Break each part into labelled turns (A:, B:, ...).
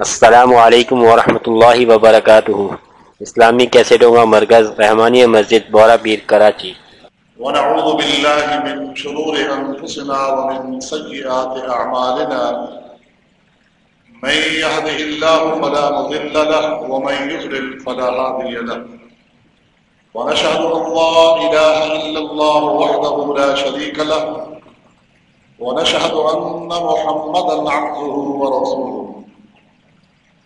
A: السلام علیکم ورحمۃ اللہ وبرکاتہ۔ اسلامی کیسٹوں کا مرکز رحمانی مسجد بورا پیر کراچی۔
B: ونعوذ بالله من شرور أنفسنا ومن سيئات أعمالنا من يهده الله فلا مضل له ومن يضلل فلا هادي له۔ ونشهد أن لا إله إلا الله وحده لا شريك له۔ ونشهد أن محمدا عبده ورسوله۔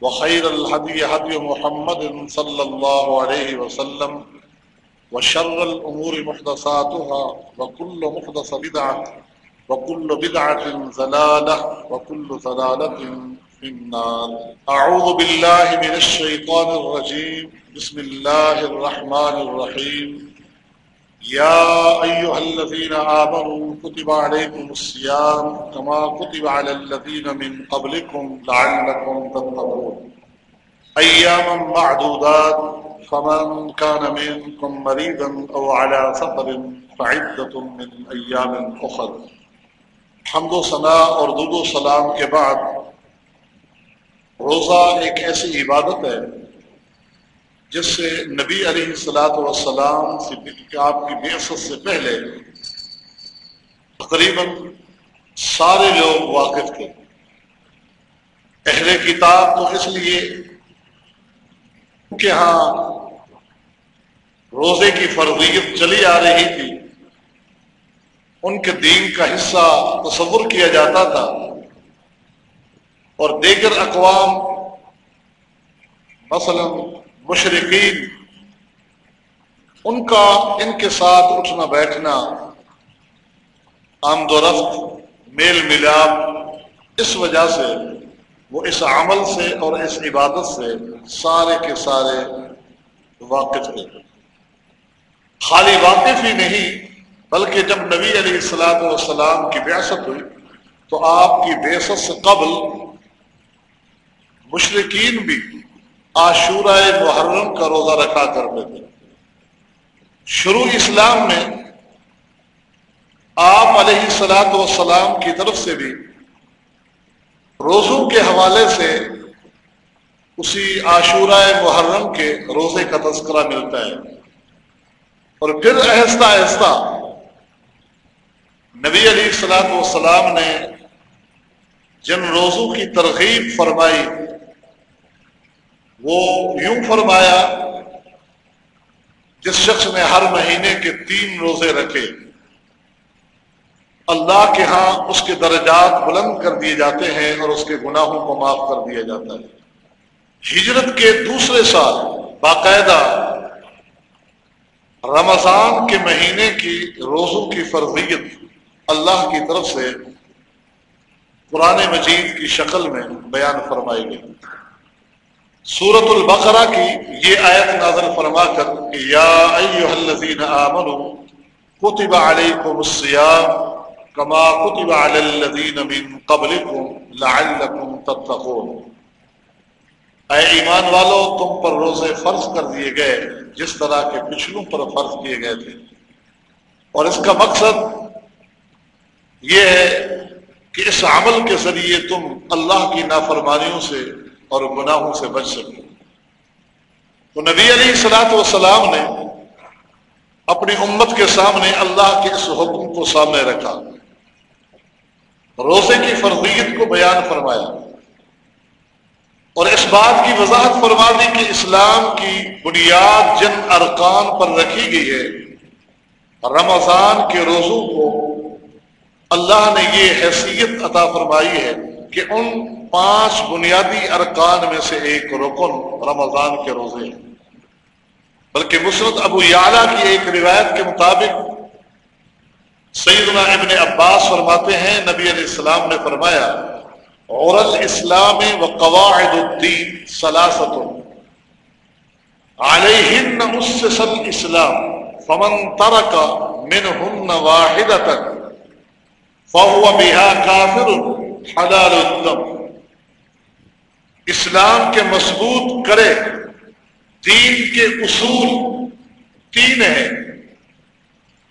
B: وخير الهدي هدي محمد صلى الله عليه وسلم وشر الأمور محدثاتها وكل محدث بدعة وكل بدعة زلالة وكل زلالة في النار. أعوذ بالله من الشيطان الرجيم. بسم الله الرحمن الرحيم. يا أيها الذين آمنوا كتب عليكم الصيام كما كتب على الذين من قبلكم لعلكم تتقون. أياما معدودات، فمن كان منكم مريضا أو على سفر، فعدة من أيام أخر. حمد و ثناء اور درود و سلام کے بعد، روزہ ایک ایسی عبادت ہے جس سے نبی علیہ السلاۃ والسلام سے آپ کی بیست سے پہلے تقریباً سارے لوگ واقف تھے۔ اہل کتاب تو اس لیے کہ ہاں روزے کی فرضیت چلی آ رہی تھی، ان کے دین کا حصہ تصور کیا جاتا تھا۔ اور دیگر اقوام، مثلا مشرقین، ان کا، ان کے ساتھ اٹھنا بیٹھنا آمد و رفت، میل ملاپ، اس وجہ سے، وہ اس عمل سے اور اس عبادت سے سارے کے سارے واقف تھے خالی واقف ہی نہیں، بلکہ جب نبی علیہ السلاط والسلام کی بیاست ہوئی، تو آپ کی بیست سے قبل مشرقین بھی عاشورہ محرم کا روزہ رکھا کرتے تھے۔ شروع اسلام میں آپ علیہ السلاط والسلام کی طرف سے بھی روزوں کے حوالے سے اسی عاشورہ محرم کے روزے کا تذکرہ ملتا ہے۔ اور پھر آہستہ آہستہ نبی علیہ السلاط والسلام نے جن روزوں کی ترغیب فرمائی وہ یوں فرمایا جس شخص نے ہر مہینے کے تین روزے رکھے، اللہ کے ہاں اس کے درجات بلند کر دیے جاتے ہیں اور اس کے گناہوں کو معاف کر دیا جاتا ہے۔ ہجرت کے دوسرے سال باقاعدہ رمضان کے مہینے کی روزوں کی فرضیت اللہ کی طرف سے قرآن مجید کی شکل میں بیان فرمائی گئی۔ سورت البقرہ کی یہ آیت نازل فرما کر کہ یا ایوہ الذین آمنوا کتب علیکم الصیام کما کتب علی الذین من قبلکم لعلکم تتقون۔ اے ایمان والو، تم پر روزے فرض کر دیے گئے جس طرح کے پچھلوں پر فرض کیے گئے تھے۔ اور اس کا مقصد یہ ہے کہ اس عمل کے ذریعے تم اللہ کی نافرمانیوں سے اور گناہوں سے بچ سکے۔ تو نبی علیہ السلاط والسلام نے اپنی امت کے سامنے اللہ کے اس حکم کو سامنے رکھا۔ روزے کی فرضیت کو بیان فرمایا۔ اور اس بات کی وضاحت فرما دی کہ اسلام کی بنیاد جن ارکان پر رکھی گئی ہے، رمضان کے روزوں کو اللہ نے یہ حیثیت عطا فرمائی ہے کہ ان پانچ بنیادی ارکان میں سے ایک رکن رمضان کے روزے ہیں۔ بلکہ مسرت ابو یعلا کی ایک روایت کے مطابق سیدنا ابن عباس فرماتے ہیں، نبی علیہ السلام نے فرمایا اور الاسلام و قواعد الدین سلاست علیہن اسس الاسلام، فمن ترک منہن واحدتا فہو بہا کافر حلال الدم اسلام کے مضبوط کرے، دین کے اصول تین ہیں،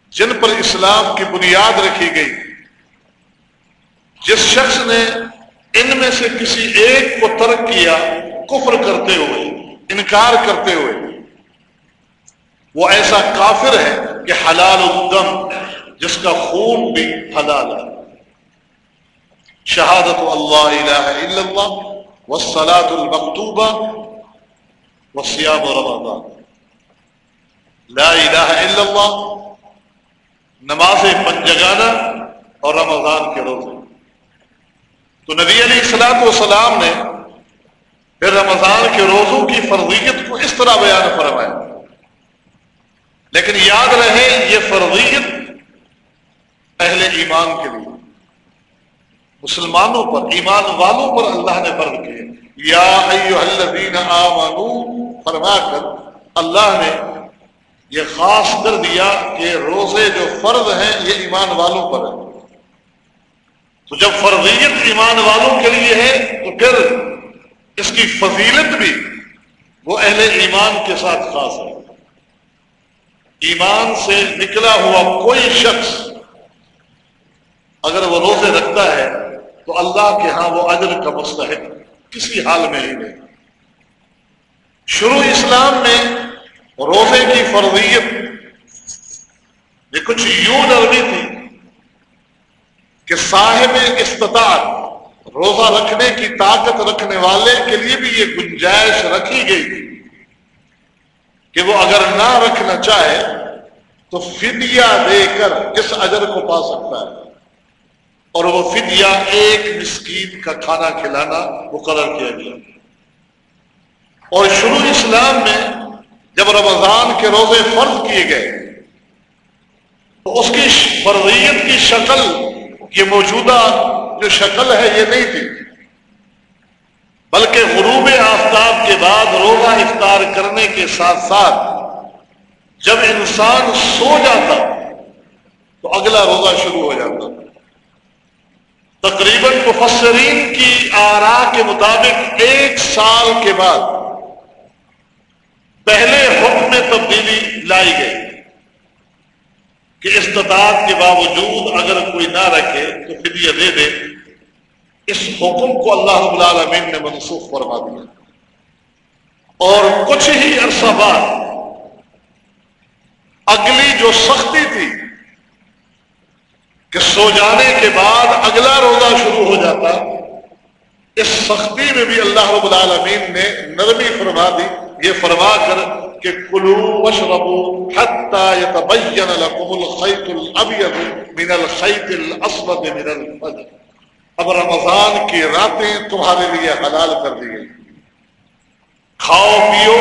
B: جن پر اسلام کی بنیاد رکھی گئی۔ جس شخص نے ان میں سے کسی ایک کو ترک کیا، کفر کرتے ہوئے، انکار کرتے ہوئے، وہ ایسا کافر ہے کہ حلال الدم، جس کا خون بھی حلال ہے۔ شہادت اللہ الہ الا اللہ والصلاة المکتوبہ والصیام رمضان. لا الہ الا اللہ نماز پنجگانہ اور رمضان کے روزے. تو نبی علیہ السلاط والسلام نے پھر رمضان کے روزوں کی فرضیت کو اس طرح بیان فرمایا. لیکن یاد رہے یہ فرضیت اہل ایمان کے لیے. مسلمانوں پر، ایمان والوں پر اللہ نے فرض کیے یا الذین آمنو، فرما کر، اللہ نے یہ خاص کر دیا کہ روزے جو فرض ہیں، یہ ایمان والوں پر ہے تو جب فرضیت ایمان والوں کے لیے ہے، تو پھر اس کی فضیلت بھی وہ اہل ایمان کے ساتھ خاص ہے۔ ایمان سے نکلا ہوا کوئی شخص اگر وہ روزے رکھتا ہے تو اللہ کے ہاں وہ اجر کا مستحق کسی حال میں ہی نہیں۔ شروع اسلام میں روزے کی فرضیت، یہ کچھ یوں نرمی تھی کہ صاحب استطاعت روزہ رکھنے کی طاقت رکھنے والے کے لیے بھی یہ گنجائش رکھی گئی تھی کہ وہ اگر نہ رکھنا چاہے تو فدیہ دے کر اس اجر کو پا سکتا ہے۔ اور وہ فدیہ ایک مسکین کا کھانا کھلانا مقرر کیا گیا۔ اور شروع اسلام میں جب رمضان کے روزے فرض کیے گئے، تو اس کی فرضیت کی شکل یہ موجودہ جو شکل ہے یہ نہیں تھی، بلکہ غروب آفتاب کے بعد روزہ افطار کرنے کے ساتھ ساتھ جب انسان سو جاتا، تو اگلا روزہ شروع ہو جاتا۔ تقریباً مفسرین کی آرا کے مطابق ایک سال کے بعد پہلے حکم میں تبدیلی لائی گئی کہ استطاعت کے باوجود اگر کوئی نہ رکھے تو فدیہ دے دے۔ اس حکم کو اللہ رب العالمین نے منسوخ فرما دیا۔ اور کچھ ہی عرصہ بعد اگلی جو سختی تھی کہ سو جانے کے بعد اگلا روزہ شروع ہو جاتا، اس سختی میں بھی اللہ رب العالمین نے نرمی فرما دی، یہ فرما کر کہ کلو وشربو حتی یتبین لکم الخیط الابید من الخیط الاسود من الفجر۔ اب رمضان کی راتیں تمہارے لیے حلال کر دی گئی۔ کھاؤ، پیو،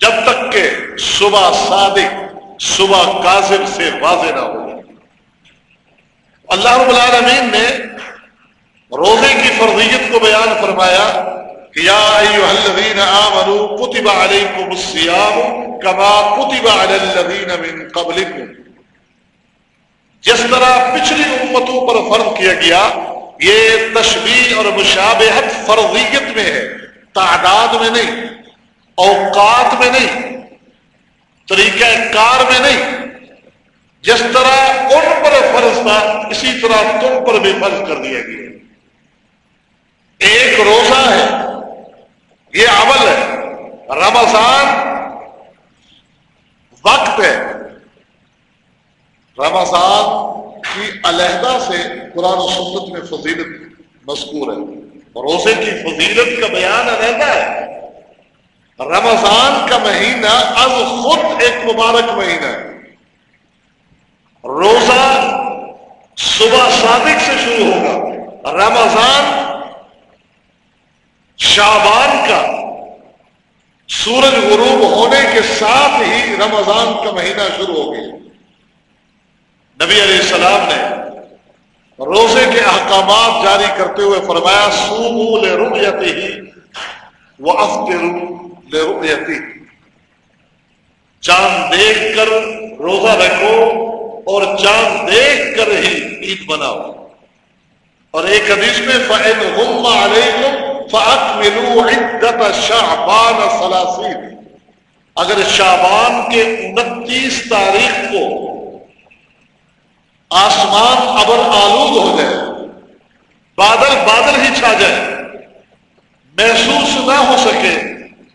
B: جب تک کہ صبح صادق، صبح کاذب سے واضح نہ ہو۔ اللہ رب العالمین نے روزے کی فرضیت کو بیان فرمایا کہ یا ایوہ الذین آمنوا کتب علیکم السیام کما کتب علی الذین من قبلکم۔ جس طرح پچھلی امتوں پر فرض کیا گیا، یہ تشبیح اور مشابہت فرضیت میں ہے، تعداد میں نہیں، اوقات میں نہیں، طریقہ کار میں نہیں۔ جس طرح ان پر فرض تھا، اسی طرح تم پر بھی فرض کر دیا گیا۔ ایک روزہ ہے، یہ عمل ہے۔ رمضان وقت ہے۔ رمضان کی علیحدہ سے قرآن و سنت میں فضیلت مذکور ہے۔ روزے کی فضیلت کا بیان علیحدہ ہے۔ رمضان کا مہینہ از خود ایک مبارک مہینہ ہے۔ روزہ صبح صادق سے شروع ہوگا۔ رمضان شابان کا سورج غروب ہونے کے ساتھ ہی رمضان کا مہینہ شروع ہو گیا۔ نبی علیہ السلام نے روزے کے احکامات جاری کرتے ہوئے فرمایا سو لے رؤیتی ہی وہ افطرو چاند دیکھ کر روزہ رکھو اور چاند دیکھ کر ہی عید بناؤ اور ایک حدیث میں فعل غم علیکم فاکملوا سلاسین اگر شعبان کے انتیس تاریخ کو آسمان ابر آلود ہو جائے، بادل بادل ہی چھا جائے، محسوس نہ ہو سکے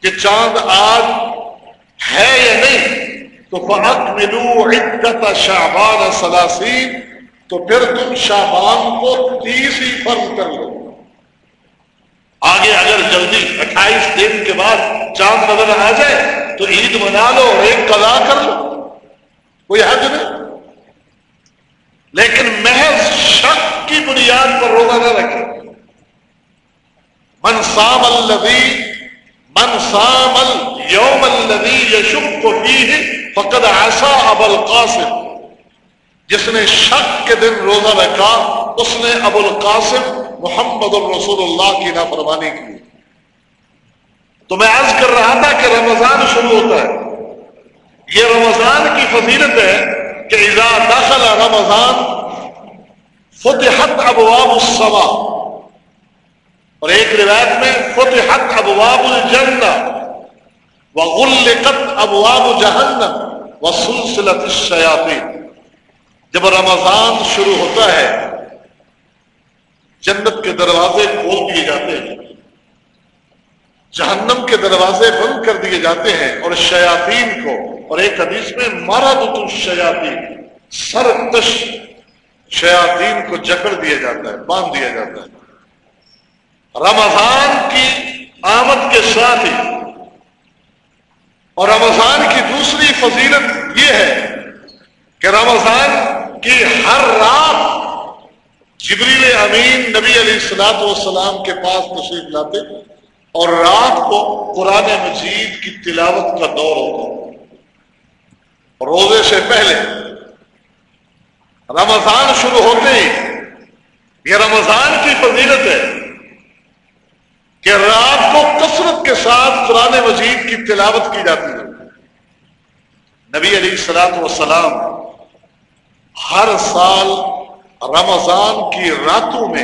B: کہ چاند آج ہے یا نہیں۔ تو فحق ملو عدت شابان سلاسی تو پھر تم شابان کو تیس ہی فرض کر لو۔ آگے اگر جلدی اٹھائیس دن کے بعد چاند نظر آ جائے، تو عید منا لو اور ایک قضا کر لو۔ کوئی حج نہیں۔ لیکن محض شک کی بنیاد پر روزہ نہ رکھے۔ من سام من سام یوم کو فقد ایسا اب القاسم۔ جس نے شک کے دن روزہ رکھا، اس نے ابو القاسم محمد الرسول اللہ کی نافرمانی کی۔ تو میں عرض کر رہا تھا کہ رمضان شروع ہوتا ہے۔ یہ رمضان کی فضیلت ہے کہ اذا دخل رمضان، فتحت ابواب السما اور ایک روایت میں فتحت ابواب الجنہ وغلقت ابواب جہنم وسلسلت الشیاطین۔ جب رمضان شروع ہوتا ہے، جنت کے دروازے کھول دیے جاتے ہیں، جہنم کے دروازے بند کر دیے جاتے ہیں اور شیاطین کو، اور ایک حدیث میں مرد تو شیاتی سر تش شیاطین کو جکڑ دیا جاتا ہے، باندھ دیا جاتا ہے۔ رمضان کی آمد کے ساتھ ہی۔ اور رمضان کی دوسری فضیلت یہ ہے کہ رمضان کی ہر رات جبریل امین نبی علیہ السلاط والسلام کے پاس تشریف لاتے اور رات کو قرآن مجید کی تلاوت کا دور ہوتا۔ روزے سے پہلے رمضان شروع ہوتے ہی یہ رمضان کی فضیلت ہے۔ کہ رات کو کثرت کے ساتھ قرآن مجید کی تلاوت کی جاتی ہے۔ نبی علی السلاط وسلام ہر سال رمضان کی راتوں میں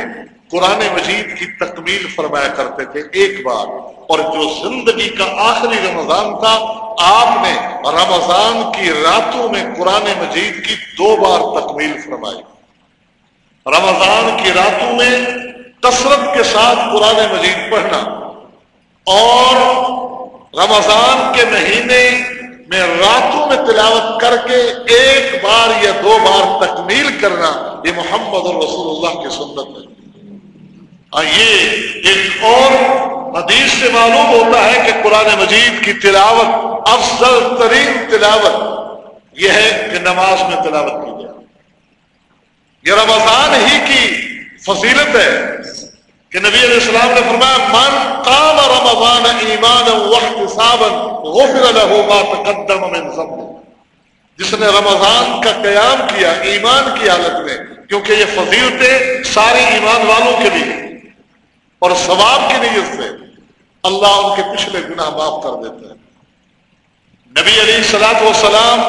B: قرآن مجید کی تکمیل فرمایا کرتے تھے ایک بار۔ اور جو زندگی کا آخری رمضان تھا، آپ نے رمضان کی راتوں میں قرآن مجید کی دو بار تکمیل فرمائی۔ رمضان کی راتوں میں کثرت کے ساتھ قرآن مجید پڑھنا اور رمضان کے مہینے میں راتوں میں تلاوت کر کے ایک بار یا دو بار تکمیل کرنا یہ محمد الرسول اللہ کی سنت ہے۔ یہ ایک اور حدیث سے معلوم ہوتا ہے کہ قرآن مجید کی تلاوت افضل ترین تلاوت یہ ہے کہ نماز میں تلاوت کی جائے۔ یہ رمضان ہی کی فضیلت ہے کہ نبی علیہ السلام نے فرمایا، من قام رمضان ایمان غفر له ما تقدم من ذنب. جس نے رمضان کا قیام کیا، ایمان کی حالت میں، کیونکہ یہ فضیلتیں سارے ایمان والوں کے لیے اور ثواب کی نیت سے اللہ ان کے پچھلے گناہ معاف کر دیتا ہے۔ نبی علی سلاط وسلام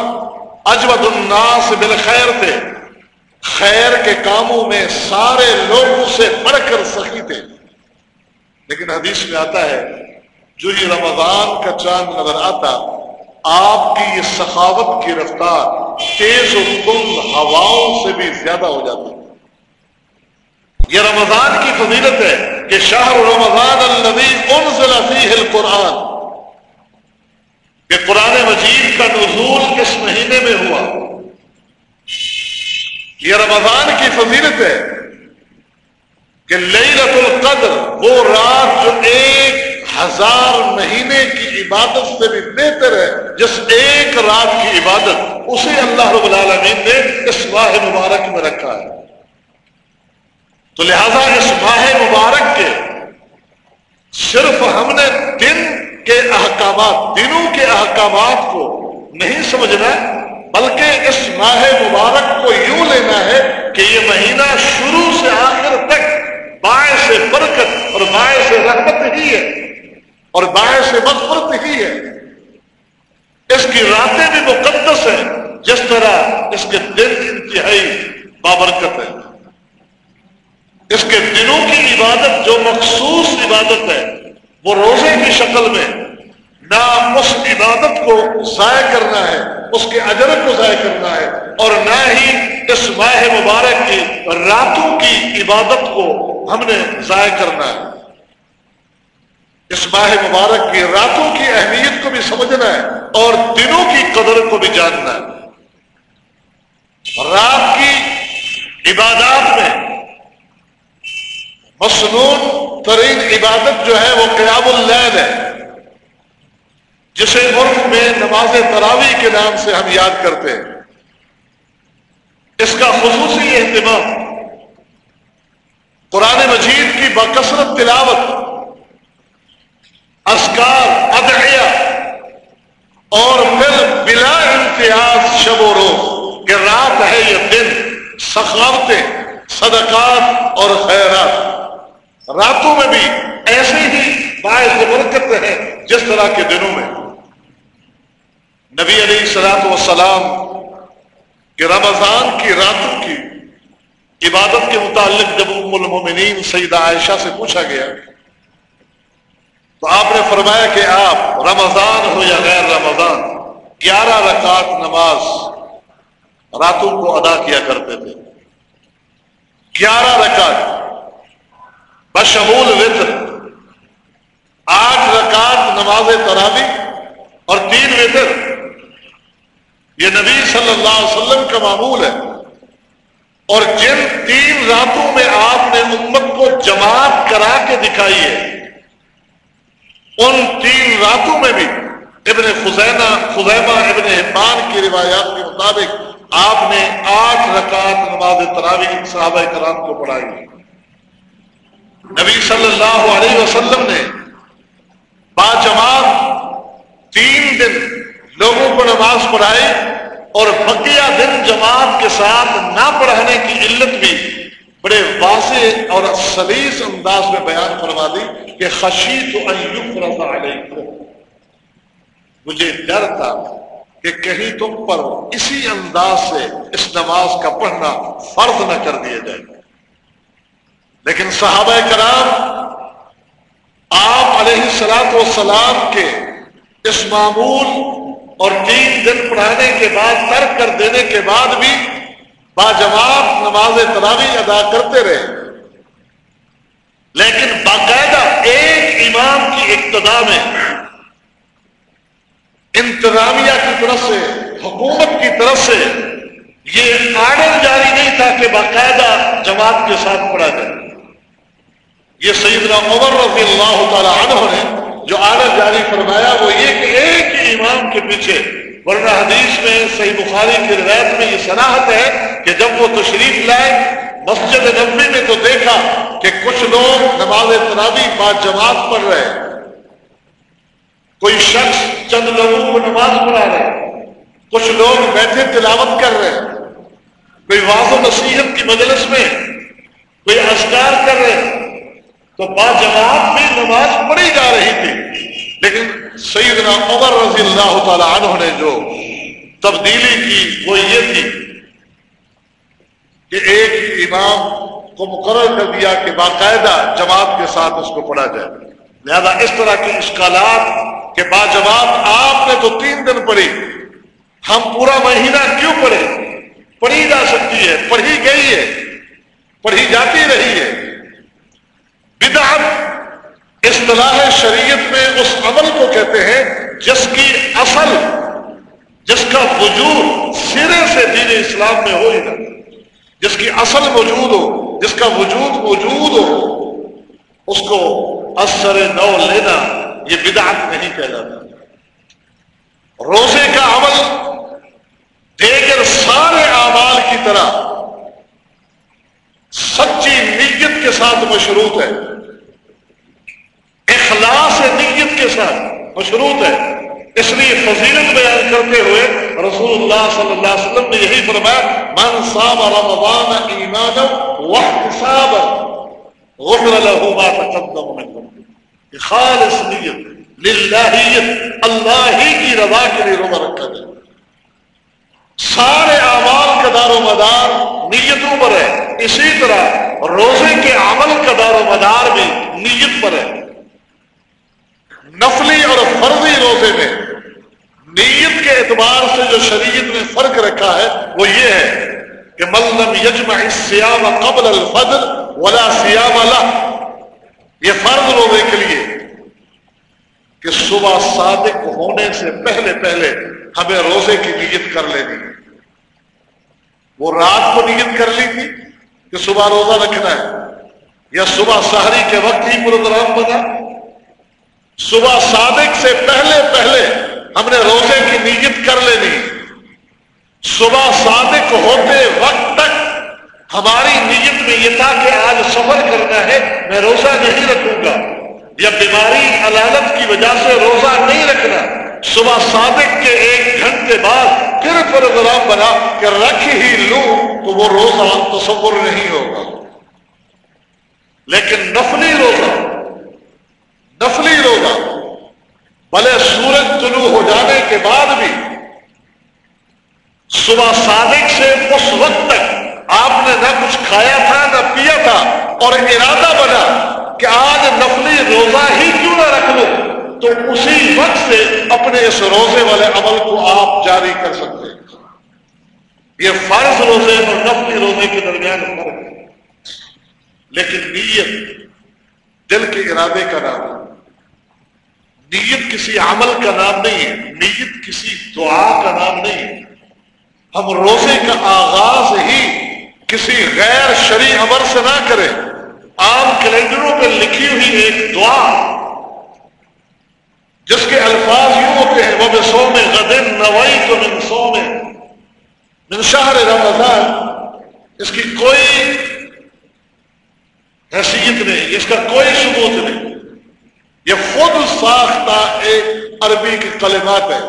B: اجود الناس بالخیر تھے۔ خیر کے کاموں میں سارے لوگوں سے بڑھ کر سخی تھے لیکن حدیث میں آتا ہے، جو یہ رمضان کا چاند نظر آتا، آپ کی یہ سخاوت کی رفتار تیز و کل ہواؤں سے بھی زیادہ ہو جاتی۔ یہ رمضان کی فضیلت ہے کہ شاہ رمضان النبی انزل فیہ القرآن۔ کہ قرآن مجید کا نزول اس مہینے میں ہوا؟ یہ رمضان کی فضیلت ہے کہ لیلت القدر وہ رات جو ایک ہزار مہینے کی عبادت سے بھی بہتر ہے، جس ایک رات کی عبادت اسے اللہ رب العالمین نے اس واہ مبارک میں رکھا ہے۔ تو لہذا اس ماہ مبارک کے صرف ہم نے دن کے احکامات، دنوں کے احکامات کو نہیں سمجھنا بلکہ اس ماہ مبارک کو یوں لینا ہے کہ یہ مہینہ شروع سے آخر تک باعث برکت اور باعث رحمت ہی ہے اور باعث مغفرت ہی ہے۔ اس کی راتیں بھی مقدس ہیں، جس طرح اس کے دن انتہائی بابرکت ہے۔ اس کے دنوں کی عبادت جو مخصوص عبادت ہے، وہ روزے کی شکل میں نہ اس عبادت کو ضائع کرنا ہے، اس کے اجر کو ضائع کرنا ہے اور نہ ہی اس ماہ مبارک کی، راتوں کی عبادت کو ہم نے ضائع کرنا ہے۔ اس ماہ مبارک کی، راتوں کی اہمیت کو بھی سمجھنا ہے اور دنوں کی قدر کو بھی جاننا ہے۔ رات کی عبادات میں مصنون ترین عبادت جو ہے وہ قیام اللیل ہے۔ جسے ملک میں نماز تراوی کے نام سے ہم یاد کرتے ہیں، اس کا خصوصی اہتمام قرآن مجید کی بکثرت تلاوت اسکار ادعیہ اور پھر بلا امتیاز شب و روز، کہ رات ہے یہ دن، سخاوتیں، صدقات اور خیرات۔ راتوں میں بھی ایسے ہی باعث برکت ہے جس طرح کے دنوں میں۔ نبی علیہ السلاط وسلام کہ رمضان کی، راتوں کی عبادت کے متعلق جب ام المومنین سیدہ عائشہ سے پوچھا گیا، تو آپ نے فرمایا کہ آپ رمضان ہو یا غیر رمضان، گیارہ رکعت نماز راتوں کو ادا کیا کرتے تھے۔ گیارہ رکعت بشمول وطر، آٹھ رکعت نماز تراوی اور تین وطر۔ یہ نبی صلی اللہ علیہ وسلم کا معمول ہے۔ اور جن تین راتوں میں آپ نے امت کو جماعت کرا کے دکھائی ہے، ان تین راتوں میں بھی ابن خزینہ، خزیمہ ابن حبان کی روایات کے مطابق آپ نے آٹھ رکعت نماز تراوی صحابہ کرام کو پڑھائی۔ نبی صلی اللہ علیہ وسلم نے با جماعت تین دن لوگوں کو نماز پڑھائی اور بقیہ دن جماعت کے ساتھ نہ پڑھانے کی علت بھی بڑے واضح اور سلیس انداز میں بیان فرما دی کہ خشی تو مجھے ڈر تھا کہ کہیں تم پر اسی انداز سے اس نماز کا پڑھنا فرض نہ کر دیا جائے۔ لیکن صحابہ کرام آپ علیہ السلاط والسلام کے اس معمول اور تین دن پڑھانے کے بعد، ترک کر دینے کے بعد بھی باجواب نماز تراوی ادا کرتے رہے۔ لیکن باقاعدہ ایک امام کی ابتدا میں، انتظامیہ کی طرف سے، حکومت کی طرف سے یہ آرڈر جاری نہیں تھا کہ باقاعدہ جماعت کے ساتھ پڑھا جائے۔ یہ سیدنا عمر رضی اللہ تعالی عنہ نے جو آرڈر جاری فرمایا وہ یہ کہ ایک ہی امام کے پیچھے، ورنہ حدیث میں، صحیح بخاری کی روایت میں یہ صناحت ہے کہ جب وہ تشریف لائے، مسجد نبی میں تو دیکھا کہ کچھ لوگ نماز ترابی بعد جماعت پڑھ رہے کوئی شخص چند لوگوں کو نماز پڑھا رہے کچھ لوگ بیٹھے تلاوت کر رہے کوئی واضح نصیحت کی مجلس میں کوئی اشکار کر رہے تو با جماعت بھی نماز پڑھی جا رہی تھی۔ لیکن سیدنا عمر رضی اللہ تعالی عنہ نے جو تبدیلی کی وہ یہ تھی کہ ایک امام کو مقرر کر دیا کہ باقاعدہ جماعت کے ساتھ اس کو پڑھا جائے۔ لہذا اس طرح کے اشکالات کہ با جماعت آپ نے تو تین دن پڑھی، ہم پورا مہینہ کیوں پڑھے؟ پڑھی جا سکتی ہے، پڑھی گئی ہے، پڑھی جاتی رہی ہے۔ بدعت اصطلاح شریعت میں اس عمل کو کہتے ہیں جس کی اصل، جس کا وجود سرے سے دین اسلام میں ہو ہی نہ جس کی اصل موجود ہو، جس کا وجود موجود ہو، اس کو اثر نو لینا یہ بدعت نہیں کہلاتا۔ روزے کا عمل دیگر سارے اعمال کی طرح سچی کے ساتھ مشروط ہے۔ اخلاص نیت کے ساتھ مشروط ہے۔ اس لیے فضیلت بیان کرتے ہوئے رسول اللہ صلی اللہ علیہ وسلم نے یہی فرمایا، من صام رمضان ایمانا واحتسابا غفر له ما تقدم من ذنبه خالص نیت، للہیت، اللہ ہی کی رضا کے لیے روزہ رکھا جائے۔ سارے اعمال کا دار و مدار نیتوں پر ہے۔ اسی طرح روزے کے عمل کا دار و مدار بھی نیت پر ہے۔ نفلی اور فرضی روزے میں نیت کے اعتبار سے جو شریعت نے فرق رکھا ہے، وہ یہ ہے کہ ملم یجمع سیام قبل الفجر ولا سیام اللہ یہ فرض روزے کے لیے کہ صبح صادق ہونے سے پہلے پہلے ہمیں روزے کی نیت کر لینی۔ وہ رات کو نیت کر لی تھی کہ صبح روزہ رکھنا ہے۔ یا صبح سہری کے وقت ہی پروگرام بنا۔ صبح صادق سے پہلے پہلے ہم نے روزے کی نیت کر لینی۔ صبح صادق ہوتے وقت تک ہماری نیت میں یہ تھا کہ آج سفر کرنا ہے، میں روزہ نہیں رکھوں گا۔ یا بیماری، علالت کی وجہ سے روزہ نہیں رکھنا۔ صبح صادق کے ایک گھنٹے بعد پھر پروگرام بنا کہ رکھ ہی لوں تو وہ روزہ تصور نہیں ہوگا۔ لیکن نفلی روزہ نفلی روزہ، بھلے سورج طلوع ہو جانے کے بعد بھی صبح صادق سے اس وقت تک آپ نے نہ کچھ کھایا تھا، نہ پیا تھا اور ارادہ بنا کہ آج نفلی روزہ ہی کیوں نہ رکھ لو تو اسی وقت سے اپنے اس روزے والے عمل کو آپ جاری کر سکتے ہیں۔ یہ فرض روزے اور نفلی روزے کے درمیان فرق ہے۔ لیکن نیت، دل کے ارادے کا نام ہے۔ نیت کسی عمل کا نام نہیں ہے، نیت کسی دعا کا نام نہیں ہے۔ ہم روزے کا آغاز ہی کسی غیر شرع عمل سے نہ کریں۔ عام کیلنڈروں پہ لکھی ہوئی ایک دعا جس کے الفاظ یوں ہوتے ہیں وہ سو میں غدن نوائی تو من سو میں من شہر رمضان اس کی کوئی حیثیت نہیں، اس کا کوئی ثبوت نہیں۔ یہ خود ساختہ ایک عربی کی کلمات ہے،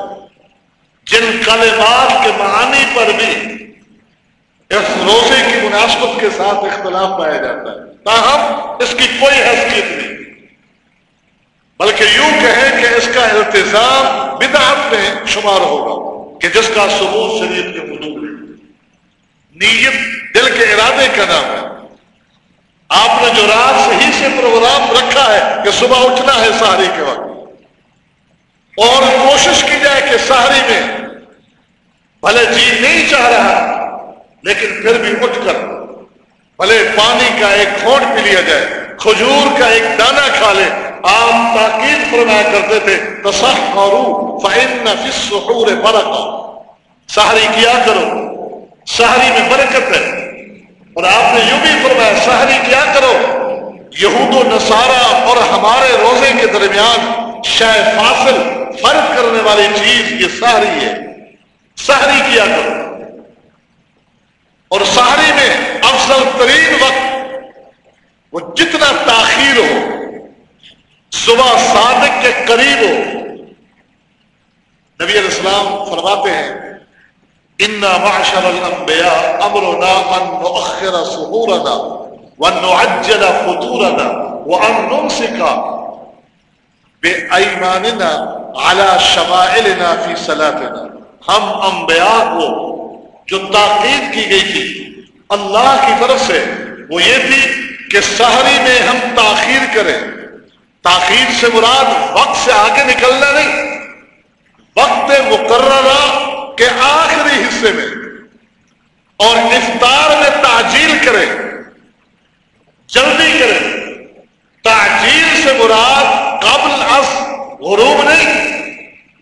B: جن کلمات کے معنی پر بھی اس روزے کی مناسبت کے ساتھ اختلاف پایا جاتا ہے۔ تاہم، اس کی کوئی حیثیت نہیں۔ بلکہ یوں کہیں کہ اس کا التظام بدعت میں شمار ہوگا کہ جس کا ثبوت شریعت کے وجود ہے نیت دل کے ارادے کا نام ہے۔ آپ نے جو رات صحیح سے پروگرام رکھا ہے کہ صبح اٹھنا ہے سہری کے وقت، اور کوشش کی جائے کہ سہری میں بھلے جی نہیں چاہ رہا، لیکن پھر بھی اٹھ کر بھلے پانی کا ایک کھوٹ پی لیا جائے، کھجور کا ایک دانہ کھا لے آپ تاکید فرمایا کرتے تھے سحور برق سہری کیا کرو؟ سہری میں برکت ہے۔ اور آپ نے یوں بھی فرمایا سہری کیا کرو؟ یہود و نصارہ اور ہمارے روزے کے درمیان شاید فاصل فرق کرنے والی چیز یہ سہری ہے۔ سہری کیا کرو؟ اور سہری میں افضل ترین وقت وہ جتنا تاخیر ہو صبح صادق کے قریب ہو۔ نبی علیہ السلام فرماتے ہیں ان معشر الانبیاء امرنا ان نؤخر سحورنا وان نعجل فطورنا وان نمسك بأيماننا على شمائلنا في صلاتنا۔ ہم انبیاء کو جو تاقید کی گئی تھی اللہ کی طرف سے، وہ یہ تھی کہ سہری میں ہم تاخیر کریں۔ تاخیر سے مراد وقت سے آگے نکلنا نہیں۔ وقت مقررہ کہ آخری حصے میں۔ اور افطار میں تعجیل کرے جلدی کرے تعجیل سے مراد قبل از غروب نہیں۔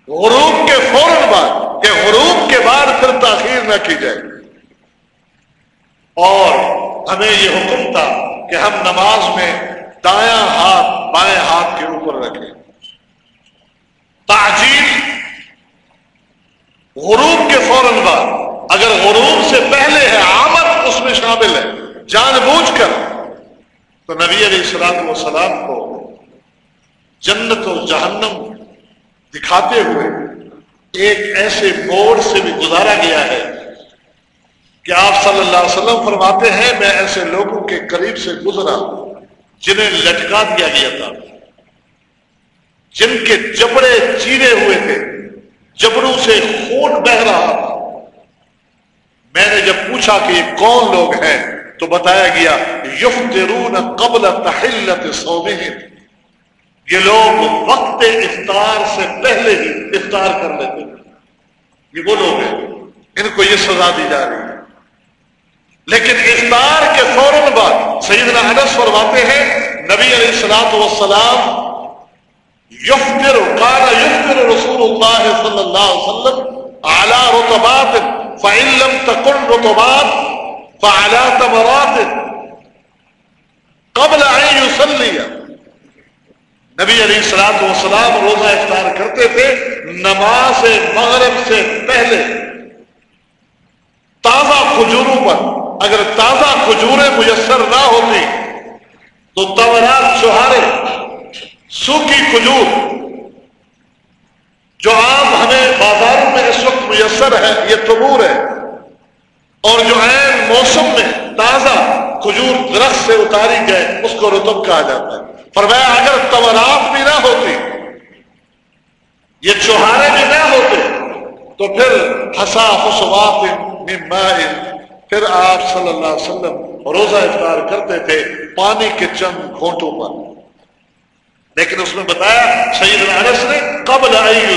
B: غروب کے فوراً بعد، کہ غروب کے بعد پھر تاخیر نہ کی جائے۔ اور ہمیں یہ حکم تھا کہ ہم نماز میں دایاں ہاتھ بائیں ہاتھ کے اوپر رکھیں تعجیل غروب کے فوراً بعد، اگر غروب سے پہلے ہے، آمد اس میں شامل ہے۔ جان بوجھ کر تو نبی علیہ السلام وسلام کو جنت و جہنم دکھاتے ہوئے ایک ایسے موڑ سے بھی گزارا گیا ہے کہ آپ صلی اللہ علیہ وسلم فرماتے ہیں، میں ایسے لوگوں کے قریب سے گزرا ہوں۔ جنہیں لٹکا دیا گیا تھا۔ جن کے جبڑے چیرے ہوئے تھے، جبڑوں سے خون بہ رہا تھا۔ میں نے جب پوچھا کہ یہ کون لوگ ہیں، تو بتایا گیا یفترون قبل تحلت صومہم۔ یہ لوگ وقت افطار سے پہلے ہی افطار کر لیتے ہیں۔ یہ وہ لوگ ہیں، ان کو یہ سزا دی جا رہی ہے۔ لیکن افطار کے فوراً بعد سیدنا انس فرماتے ہیں، نبی علیہ السلام والسلام یفتر قال یفتر رسول اللہ صلی اللہ علیہ وسلم اعلی رتبات فعن لم تکن رتبات فعلا تمرات قبل ان یصلی۔ نبی علیہ السلام والسلام روزہ افطار کرتے تھے، نماز مغرب سے پہلے، تازہ کھجوروں پر۔ اگر تازہ کھجوریں میسر نہ ہوتی تو تورات چوہارے، سوکھی کھجور جو عام ہمیں بازاروں میں اس وقت میسر ہے یہ تبور ہے اور جو ہے موسم میں تازہ کھجور درخت سے اتاری گئے، اس کو رتب کہا جاتا ہے۔ فرمایا، اگر تورات بھی نہ ہوتی، یہ چوہارے بھی نہ ہوتے، تو پھر ہسا خسوات پھر آپ صلی اللہ علیہ وسلم روزہ افطار کرتے تھے پانی کے چند گھونٹوں پر۔ لیکن اس میں بتایا سید انس نے قبل آئی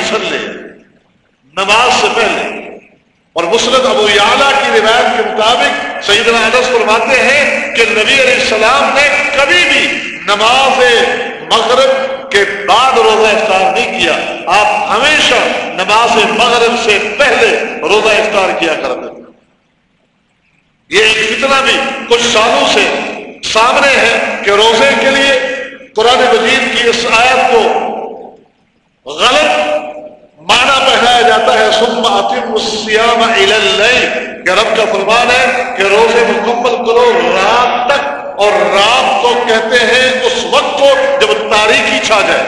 B: نماز سے پہلے۔ اور مسرت ابو اعلیٰ کی روایت کے مطابق سعید انس فرماتے ہیں کہ نبی علیہ السلام نے کبھی بھی نماز مغرب کے بعد روزہ افطار نہیں کیا۔ آپ ہمیشہ نماز مغرب سے پہلے روزہ افطار کیا کرتے تھے۔ یہ ایک فتنہ بھی کچھ سالوں سے سامنے ہے کہ روزے کے لیے قرآن مجید کی اس آیت کو غلط معنی پہنایا جاتا ہے۔ سم عطم السیام کہ رب کا فرمان ہے کہ روزے مکمل کرو رات تک اور رات کو کہتے ہیں اس وقت کو جب تاریخی چھا جائے۔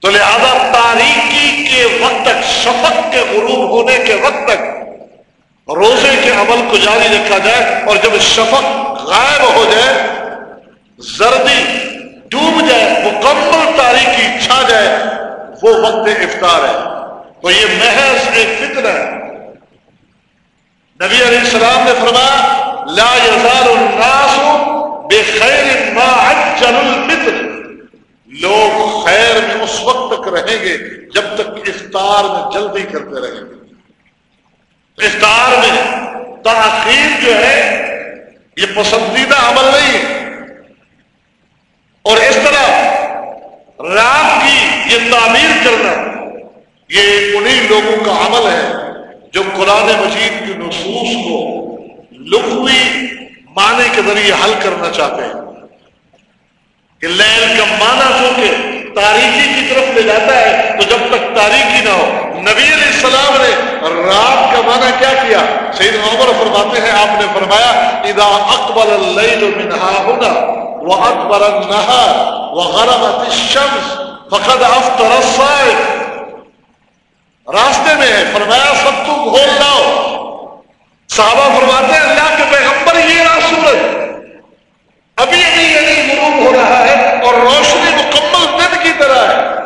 B: تو لہذا تاریخی کے وقت تک، شفق کے غروب ہونے کے وقت تک روزے کے عمل کو جاری رکھا جائے اور جب شفق غائب ہو جائے، زردی ڈوب جائے، مکمل تاریخی چھا جائے، وہ وقت افطار ہے۔ تو یہ محض ایک فطر ہے۔ نبی علیہ السلام نے فرمایا، لا یزال الناس بے خیر ما عجل الفطر لوگ خیر میں اس وقت تک رہیں گے جب تک افطار میں جلدی کرتے رہیں گے۔ افطار میں تاخیر جو ہے، یہ پسندیدہ عمل نہیں ہے۔ اور اس طرح رات کی یہ تعمیر کرنا، یہ انہیں لوگوں کا عمل ہے جو قرآن مجید کی نصوص کو لغوی معنی کے ذریعے حل کرنا چاہتے ہیں۔ کہ لیل کا معنی جو تاریخی کی طرف لے جاتا ہے تو جب تک تاریخی نہ ہو۔ نبی علیہ السلام نے رات کا معنی کیا کیا؟ سید عمر فرماتے ہیں، آپ نے فرمایا، اذا اقبل اللیل منہا ہونا واکبر النہار وغربت الشمس فقد افطر الصائم راستے میں ہے، فرمایا، سب تو گھول لاؤ صحابہ فرماتے ہیں، اللہ کے پیغمبر یہ رہا سورج ابھی ابھی یعنی غروب ہو رہا ہے۔ اور روشنی مکمل دن کی طرح ہے۔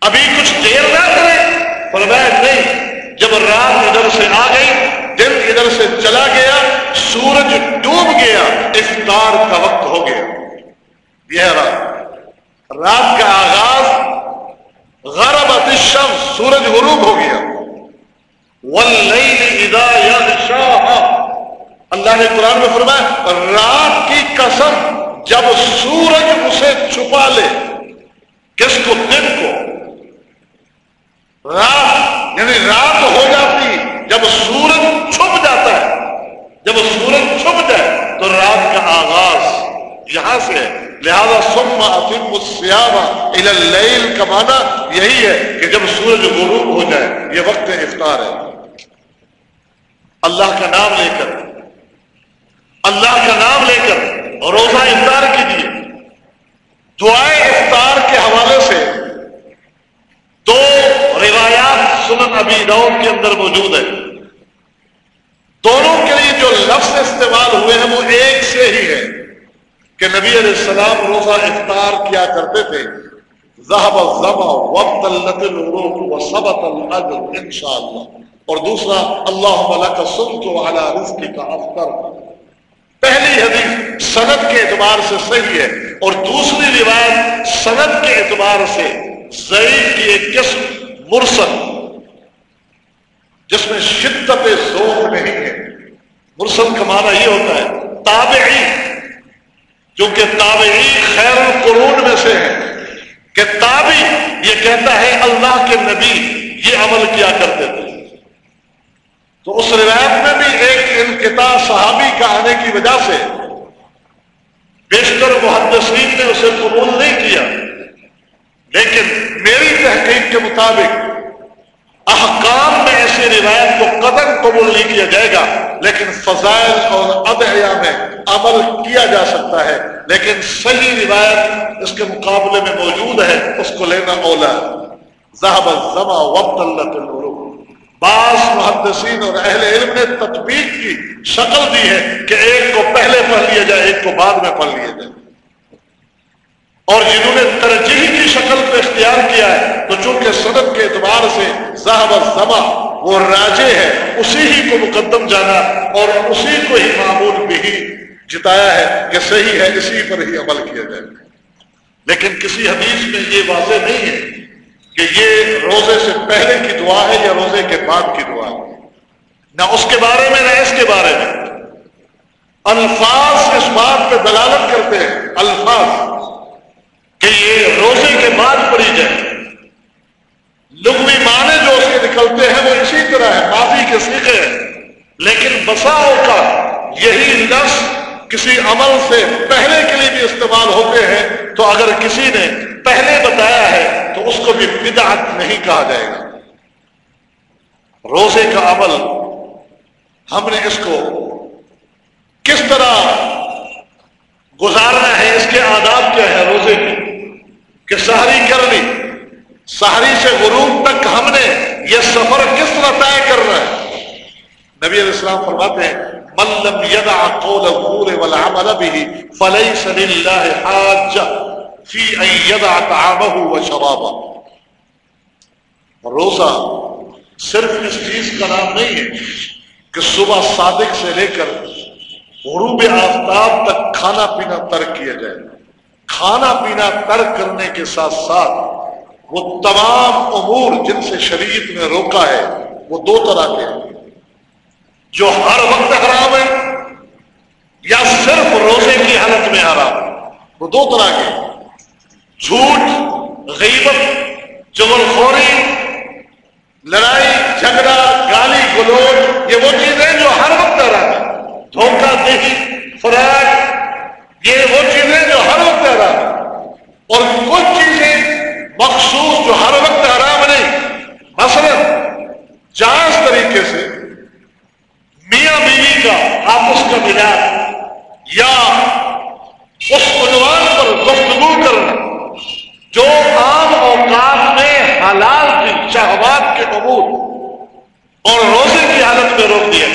B: ابھی کچھ دیر نہ کرے فرمایا نہیں، جب رات ادھر سے آ گئی، دن ادھر سے چلا گیا، سورج ڈوب گیا، افطار کا وقت ہو گیا۔ یہ رات۔ رات کا آغاز غرب اتشم سورج غروب ہو گیا۔ ادا یا اللہ نے قرآن میں فرمایا، رات کی قسم جب سورج اسے چھپا لے، کس کو؟ دن کو۔ رات یعنی رات ہو جاتی، جب سورج چھپ جاتا ہے، جب سورج چھپ جائے، تو رات کا آغاز یہاں سے ہے۔ لہذا سم اتم السیام اللیل کا معنی یہی ہے کہ جب سورج غروب ہو جائے، یہ وقت افطار ہے۔ اللہ کا نام لے کر اللہ کا نام لے کر روزہ افطار کیجیے دعائیں افطار کے حوالے سے دو ڈاؤن کے اندر موجود ہے دونوں کے لیے جو لفظ استعمال ہوئے ہیں وہ ایک سے ہی ہے کہ نبی علیہ السلام روزہ افطار کیا کرتے تھے. ذہب الزما وقت وصبت العدل انشاءاللہ. اور دوسرا اللہ کا سن تو رزق کا افطر پہلی حدیث صنعت کے اعتبار سے صحیح ہے اور دوسری روایت صنعت کے اعتبار سے ضعیف کی ایک قسم مرسل، جس میں شدت ذوق نہیں ہے. مرسل کا معنی یہ ہوتا ہے، تابعی کیونکہ تابعی خیر القرون میں سے ہے کہ تابی یہ کہتا ہے اللہ کے نبی یہ عمل کیا کرتے تھے۔ تو اس روایت میں بھی ایک انقطاع صحابی کا آنے کی وجہ سے بیشتر محدثین نے اسے قبول نہیں کیا۔ لیکن میری تحقیق کے مطابق احکام میں ایسی روایت کو قدم قبول نہیں کیا جائے گا۔ لیکن فضائل اور ادعیا میں عمل کیا جا سکتا ہے، لیکن صحیح روایت اس کے مقابلے میں موجود ہے، اس کو لینا اولا ذہب زما وقت اللہ بعض محدثین اور اہل علم نے تطبیق کی، شکل دی ہے کہ ایک کو پہلے پڑھ لیا جائے، ایک کو بعد میں پڑھ لیا جائے۔ اور جنہوں نے ترجیح کی شکل کو اختیار کیا ہے، تو چونکہ صدق کے اعتبار سے صاحب زما وہ راجے ہے اسی ہی کو مقدم جانا اور اسی کو ہی معمول بھی ہی جتایا ہے کہ صحیح ہے، اسی پر ہی عمل کیا جائے۔ لیکن کسی حدیث میں یہ واضح نہیں ہے کہ یہ روزے سے پہلے کی دعا ہے یا روزے کے بعد کی دعا ہے۔ نہ اس کے بارے میں، نہ اس کے بارے میں۔ الفاظ اس بات پہ دلالت کرتے ہیں، الفاظ، کہ یہ روزے کے بعد پڑی جائے۔ لغوی معنی جو اس کے نکلتے ہیں وہ اسی طرح ہے معافی کے سیکھے ہیں۔ لیکن بساؤ کا یہی لفظ کسی عمل سے پہلے کے لیے بھی استعمال ہوتے ہیں، تو اگر کسی نے پہلے بتایا ہے، تو اس کو بھی بدعت نہیں کہا جائے گا۔ روزے کا عمل، ہم نے اس کو کس طرح گزارنا ہے، اس کے آداب کیا ہے روزے کے کہ سہری کر لی سہری سے غروب تک ہم نے یہ سفر کس طرح طے کرنا ہے؟ نبی علیہ السلام فرماتے ہیں ملم یدا قول الغور والعمل به فليس لله حاجه في ان يدع طعامه وشرابه روزہ صرف اس چیز کا نام نہیں ہے کہ صبح صادق سے لے کر غروب آفتاب تک کھانا پینا ترک کیا جائے۔ کھانا پینا ترک کرنے کے ساتھ ساتھ وہ تمام امور جن سے شریعت نے روکا ہے، وہ دو طرح کے ہیں۔ جو ہر وقت حرام ہے یا صرف روزے کی حالت میں حرام ہے وہ دو طرح کے جھوٹ، غیبت جمل خوری لڑائی، جھگڑا، گالی، گلوچ، یہ وہ چیزیں جو ہر وقت حرام ہے دھوکہ دہی فراڈ، یہ وہ چیزیں جو ہر وقت آرام اور کچھ چیزیں مخصوص جو ہر وقت آرام نہیں، مثلا جائز طریقے سے میاں بیوی کا آپس کا ملاپ یا اس عنوان پر گفتگو کرنا، جو عام اوقات میں حالات کی شہبات کے امور اور روزے کی حالت میں روک دیا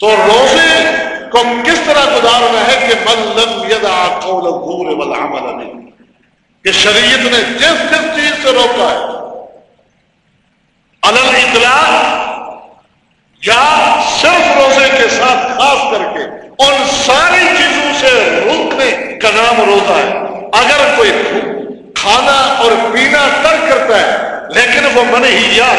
B: تو روزے کو کس طرح گزارنا ہے کہ من لم یدا قول الزور والعمل نہیں کہ شریعت نے جس جس چیز سے روکا ہے الل اطلاع یا صرف روزے کے ساتھ خاص کر کے ان ساری چیزوں سے روکنے کا نام روزہ ہے۔ اگر کوئی کھانا اور پینا ترک کرتا ہے، لیکن وہ من ہی یا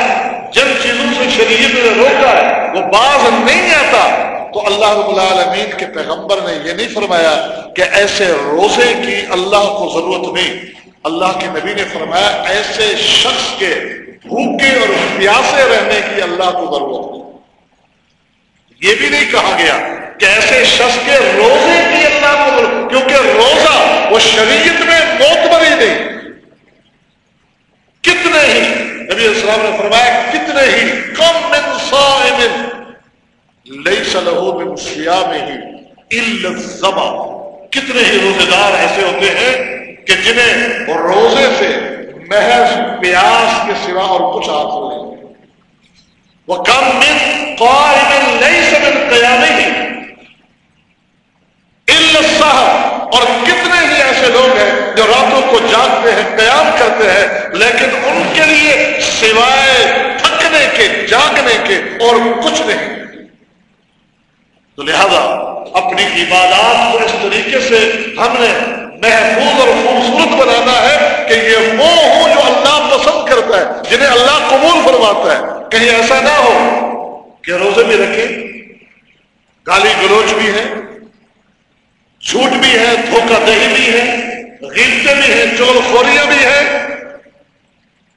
B: جن چیزوں سے شریعت نے روکا ہے، وہ باز نہیں آتا۔ تو اللہ رب العالمین کے پیغمبر نے یہ نہیں فرمایا کہ ایسے روزے کی اللہ کو ضرورت نہیں۔ اللہ کے نبی نے فرمایا ایسے شخص کے بھوکے اور پیاسے رہنے کی اللہ کو ضرورت نہیں۔ یہ بھی نہیں کہا گیا کہ ایسے شخص کے روزے کی اللہ کو ضرورت کیونکہ روزہ وہ شریعت میں موت ہی نہیں۔ کتنے ہی نبی السلام نے فرمایا، کتنے ہی کم من صائم لئی سلحو بن سیا میں ہی الزبا۔ کتنے ہی روزے دار ایسے ہوتے ہیں کہ جنہیں روزے سے محض پیاس کے سوا اور کچھ حاصل نہیں وہ کم من قائم ليس من قيامه الا اور کتنے ہی ایسے لوگ ہیں جو راتوں کو جاگتے ہیں، قیام کرتے ہیں، لیکن ان کے لیے سوائے تھکنے کے، جاگنے کے اور کچھ نہیں۔ تو لہذا اپنی عبادات کو اس طریقے سے ہم نے محفوظ اور خوبصورت بنانا ہے کہ یہ وہ ہوں جو اللہ پسند کرتا ہے، جنہیں اللہ قبول فرماتا ہے۔ کہیں ایسا نہ ہو کہ روزے بھی رکھیں، گالی گلوچ بھی ہے جھوٹ بھی ہے دھوکہ دہی بھی ہے غیبتیں بھی ہیں چول خوریاں بھی ہیں۔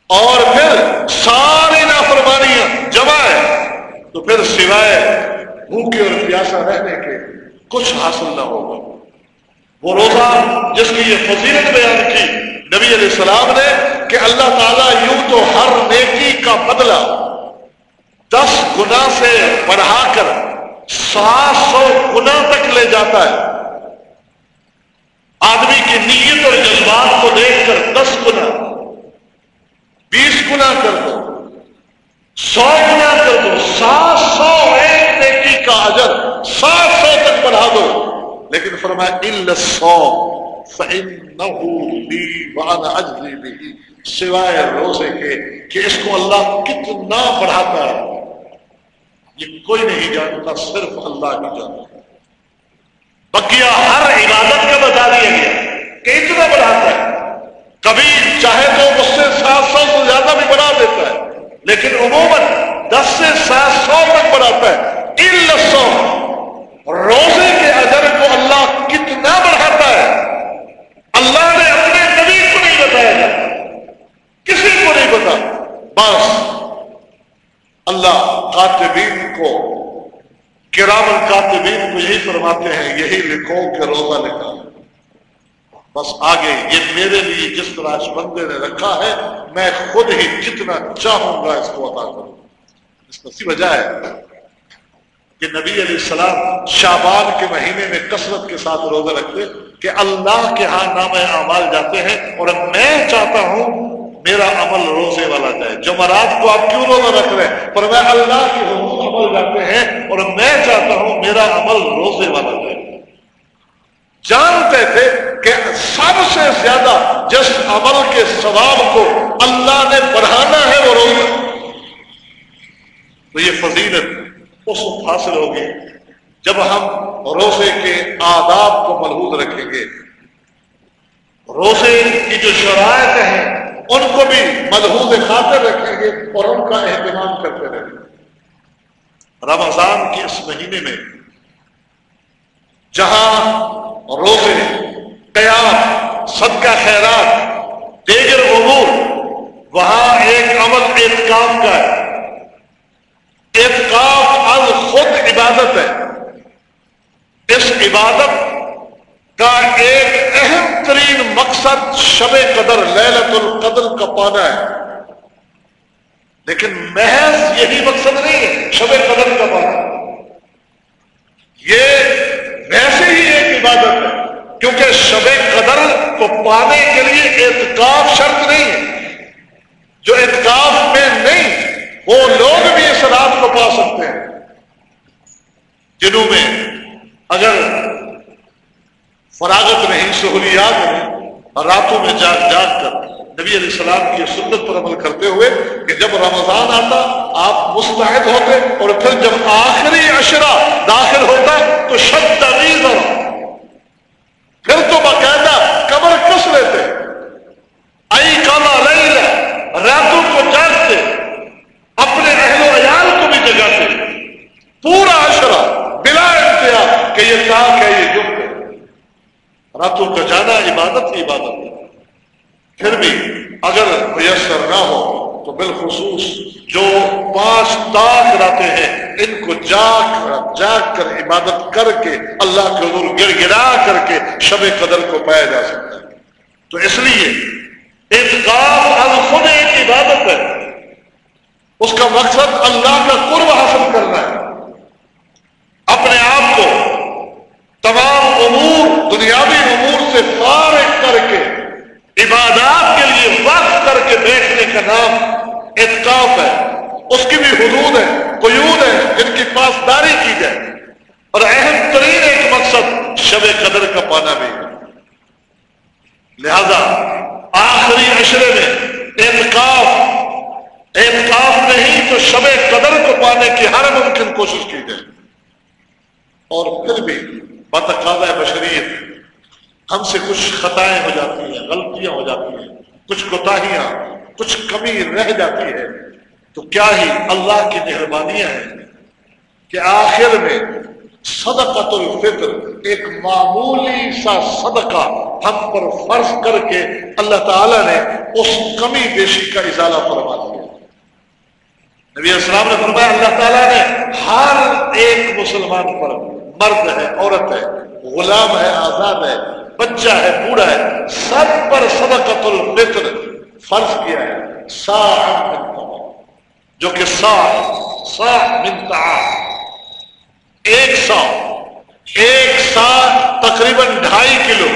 B: اور پھر ساری نافرمانیاں جمع ہے تو پھر سوائے بھوکے اور پیاسا رہنے کے کچھ حاصل نہ ہوگا۔ وہ روزہ جس کی یہ فضیلت بیان کی نبی علیہ السلام نے کہ اللہ تعالیٰ یوں تو ہر نیکی کا بدلہ دس گنا سے بڑھا کر سات سو گنا تک لے جاتا ہے۔ آدمی کی نیت اور جذبات کو دیکھ کر دس گنا بیس گنا کر دو، سو گنا کر دو، سات سو نیکی سات سو تک بڑھا دو۔ لیکن فرمایا سو سوائے روزے کے کہ اس کو اللہ کتنا بڑھاتا ہے۔ یہ کوئی نہیں جانتا، صرف اللہ ہی جانتا۔ بقیہ ہر عبادت کا بتا دیا گیا کہ اتنا بڑھاتا ہے۔ کبھی چاہے تو اس سے سات سو سے زیادہ بھی بڑھا دیتا ہے، لیکن عموماً دس سے سات سو تک بڑھاتا ہے۔ ان سو روزے کے اجر کو اللہ کتنا بڑھاتا ہے؟ اللہ نے اپنے نبی کو نہیں بتایا کسی کو نہیں بتا بس اللہ کاتبین کو کرام الکاتبین کو یہی فرماتے ہیں، یہی لکھو کہ روزہ لکھا بس آگے، یہ میرے لیے جس طرح اس بندے نے رکھا ہے، میں خود ہی جتنا چاہوں گا اس کو عطا کروں۔ اس کا سی وجہ ہے کہ نبی علیہ السلام شابان کے مہینے میں کثرت کے ساتھ روزہ رکھتے کہ اللہ کے ہاں نام اعمال جاتے ہیں اور میں چاہتا ہوں میرا عمل روزے والا جائے۔ جمعرات کو آپ کیوں روزہ رکھ رہے ہیں؟ پر میں اللہ کے حقوق عمل جاتے ہیں اور میں چاہتا ہوں میرا عمل روزے والا جائے۔ جانتے تھے کہ سب سے زیادہ جس عمل کے ثواب کو اللہ نے بڑھانا ہے وہ روزہ۔ تو یہ فضیلت اس وقت حاصل ہوگی جب ہم روزے کے آداب کو محبوظ رکھیں گے۔ روزے کی جو شرائط ہیں، ان کو بھی ملحوظ خاطر رکھیں گے اور ان کا اہتمام کرتے رہیں گے۔ رمضان کے اس مہینے میں جہاں روزے، قیام، صدقہ، خیرات، دیگر امور، وہاں ایک عمل اعتکاف کا ہے۔ اعتکاف از خود عبادت ہے۔ اس عبادت کا ایک اہم ترین مقصد شب قدر للت القدر کا پانا ہے۔ لیکن محض یہی مقصد نہیں ہے شب قدر کا پانا۔ یہ ویسے ہی ایک عبادت ہے، کیونکہ شب قدر کو پانے کے لیے اعتکاف شرط نہیں ہے۔ جو اعتکاف میں نہیں، وہ لوگ بھی اس رات کو پا سکتے ہیں۔ جنہوں میں اگر فراغت نہیں سہولیات نہیں اور راتوں میں جاگ جاگ کر نبی علیہ السلام کی سنت پر عمل کرتے ہوئے کہ جب رمضان آتا، آپ مستعد ہوتے اور پھر جب آخری اشرا داخل ہوتا تو شب تمیز ہو پھر تو باقاعدہ کمر کس لیتے؟ آئی کالا لئی راتوں کو جاگتے اپنے اہل و عیال کو بھی جگاتے پورا اشرا بلا انتہا کہ یہ تاک ہے یہ جب راتوں کا جانا عبادت ہی عبادت ہے۔ پھر بھی اگر میسر نہ ہو تو بالخصوص جو پانچ تاک رہتے ہیں، ان کو جاگ جاگ کر عبادت کر کے اللہ کے حضور گڑ گڑا کر کے شب قدر کو پایا جا سکتا ہے۔ تو اس لیے خود ایک عبادت ہے۔ اس کا مقصد اللہ کا قرب حاصل کرنا ہے۔ اپنے آپ کو تمام امور، دنیاوی امور سے فارغ کر کے، عبادات کے لیے وقت کر کے بیٹھنے کا نام اتقاف ہے۔ اس کی بھی حدود ہے قیون ہے جن کی پاسداری کی جائے۔ اور اہم ترین ایک مقصد شب قدر کا پانا بھی۔ لہذا، آخری عشرے میں انکاف انکاف نہیں تو شب قدر کو پانے کی ہر ممکن کوشش کی جائے۔ اور پھر بھی بتقاض بشریت ہم سے کچھ خطائیں ہو جاتی ہیں، غلطیاں ہو جاتی ہیں، کچھ کوتاہیاں، کچھ کمی رہ جاتی ہے۔ تو کیا ہی اللہ کی مہربانیاں ہیں کہ آخر میں صدقت الفطر ایک معمولی سا صدقہ ہم پر فرض کر کے اللہ تعالی نے اس کمی بیشی کا ازالہ فرما دیا۔ نبی السلام نے فرمایا، اللہ تعالیٰ نے ہر ایک مسلمان پر مرد ہے، عورت ہے، غلام ہے، آزاد ہے، بچہ ہے، بوڑھا ہے، سب پر صدقت الفطر فرض کیا ہے سا جو کہ سا سا منتا ایک سا ایک سا تقریباً ڈھائی کلو،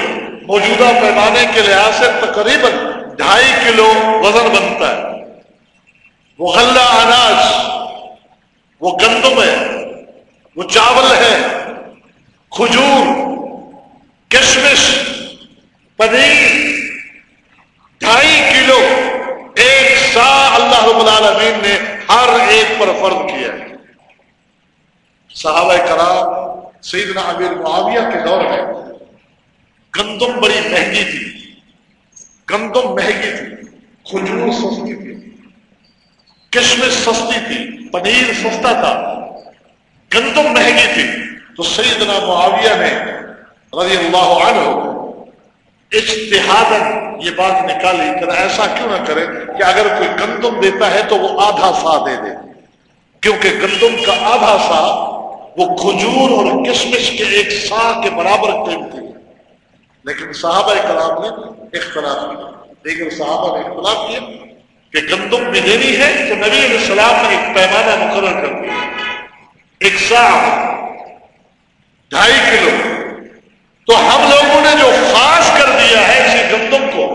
B: موجودہ پیمانے کے لحاظ سے تقریباً ڈھائی کلو وزن بنتا ہے، وہ غلہ اناج، وہ گندم ہے، وہ چاول ہے کھجور، کشمش، پنیر، ڈھائی کلو ایک سا اللہ رب العالمین نے ہر ایک پر فرض کیا ہے۔ صحابہ کرام، سیدنا امیر معاویہ کے دور میں گندم بڑی مہنگی تھی۔ گندم مہنگی تھی، کھجور سستی تھی۔ کشمش سستی تھی، پنیر سستا تھا۔ گندم مہنگی تھی۔ تو سیدنا معاویہ نے رضی اللہ عنہ اجتہاد یہ بات نکالی کہ ایسا کیوں نہ کرے کہ اگر کوئی گندم دیتا ہے تو وہ آدھا سا دے دے۔ کیونکہ گندم کا آدھا سا وہ کھجور اور کشمش کے ایک سا کے برابر قیمتی ہے۔ لیکن صحابہ کرام نے اختلاف کیا۔ لیکن صحابہ نے اختلاف کیا کہ گندم بھی دینی ہے تو نبی علیہ السلام نے ایک پیمانہ مقرر کر دیا۔ ایک سا ڈھائی کلو۔ تو ہم لوگوں نے جو خاص کر دیا ہے اسی گندم کو،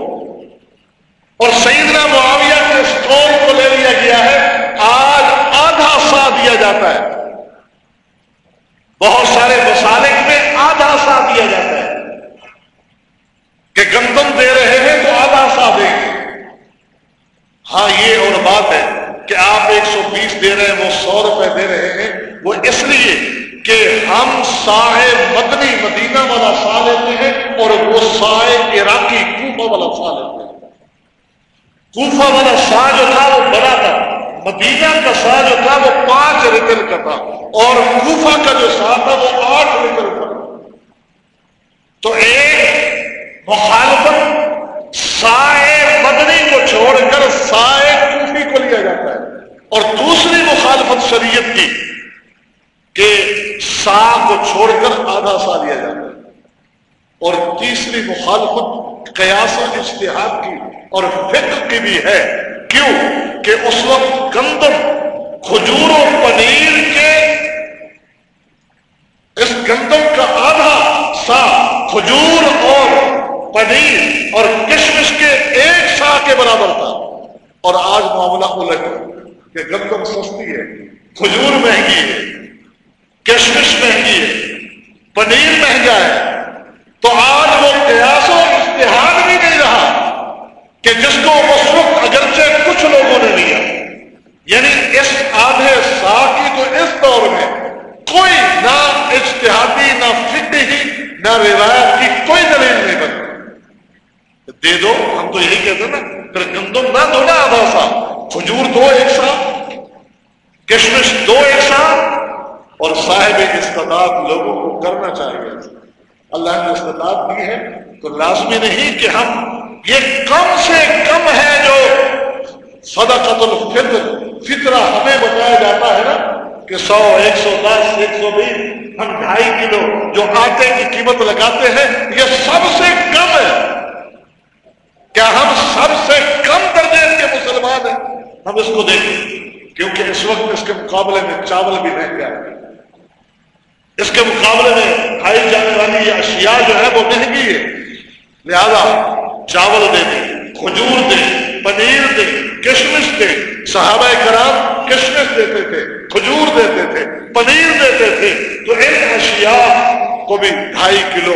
B: اور سیدنا معاویہ کے اسٹور کو لے لیا گیا ہے، آج آدھا سا دیا جاتا ہے۔ بہت سارے مسالک میں آدھا سا دیا جاتا ہے۔ کہ گندم دے رہے ہیں تو آدھا سا دیں گے۔ ہاں یہ اور بات ہے۔ کہ آپ ایک سو بیس دے رہے ہیں، وہ سو روپے دے رہے ہیں۔ وہ اس لیے کہ ہم سائے مدنی مدینہ والا سا لیتے ہیں اور وہ سائے عراقی کوفہ والا سا لیتے ہیں۔ کوفہ والا سا جو تھا، وہ بڑا تھا۔ مدینہ کا سا جو تھا، وہ پانچ ریتر کا تھا۔ اور کوفہ کا جو سا تھا، وہ آٹھ ریتر کا تھا۔ تو ایک مخالفت سائے مدنی کو چھوڑ کر سائے کوفی کو لیا جاتا ہے اور دوسری مخالفت شریعت کی کہ سا کو چھوڑ کر آدھا سا لیا جاتا ہے۔ اور تیسری مخالفت قیاس اشتہاد کی اور فکر کی بھی ہے۔ کیوں؟ کہ اس وقت گندم، کھجور و پنیر کے اس گندم کا آدھا سا کھجور اور پنیر اور کشمش کے ایک سا کے برابر تھا۔ اور آج معاملہ الگ کہ گندم سستی ہے، کھجور مہنگی ہے، کشمش مہنگی ہے، پنیر مہنگا ہے، تو آج وہ قیاس و اشتہار بھی نہیں رہا کہ جس کو اس وقت اگرچہ کچھ لوگوں نے لیا۔ یعنی اس آدھے سا کی تو اس دور میں کوئی نہ اشتہادی نہ فکری نہ روایت کی کوئی دلیل نہیں بنتی۔ دے دو، ہم تو یہی کہتے ہیں نا، پھر گندم نہ دو نا آدھا سا کھجور دو ایک سا کشمش دو ایک سا اور صاحب استطاعت لوگوں کو کرنا چاہیے۔ اللہ نے استطاعت دی ہے، تو لازمی نہیں کہ ہم یہ کم سے کم ہے جو صدقت الفطر، فطرہ ہمیں بتایا جاتا ہے نا، کہ سو، ایک سو دس، ایک سو بیس، ہم ڈھائی کلو جو آٹے کی قیمت لگاتے ہیں یہ سب سے کم ہے کیا ہم سب سے کم درجے کے مسلمان ہیں ہم اس کو دیکھیں کیونکہ اس وقت اس کے مقابلے میں چاول بھی مہنگا ہے اس کے مقابلے میں کھائی جانے والی یہ اشیاء جو ہے وہ مہنگی ہے لہذا چاول دے دیں کھجور دے، پنیر دے، کشمش دے، صحابہ کرام کشمش دیتے تھے، کھجور دیتے تھے، پنیر دیتے تھے۔ تو ان اشیاء کو بھی ڈھائی کلو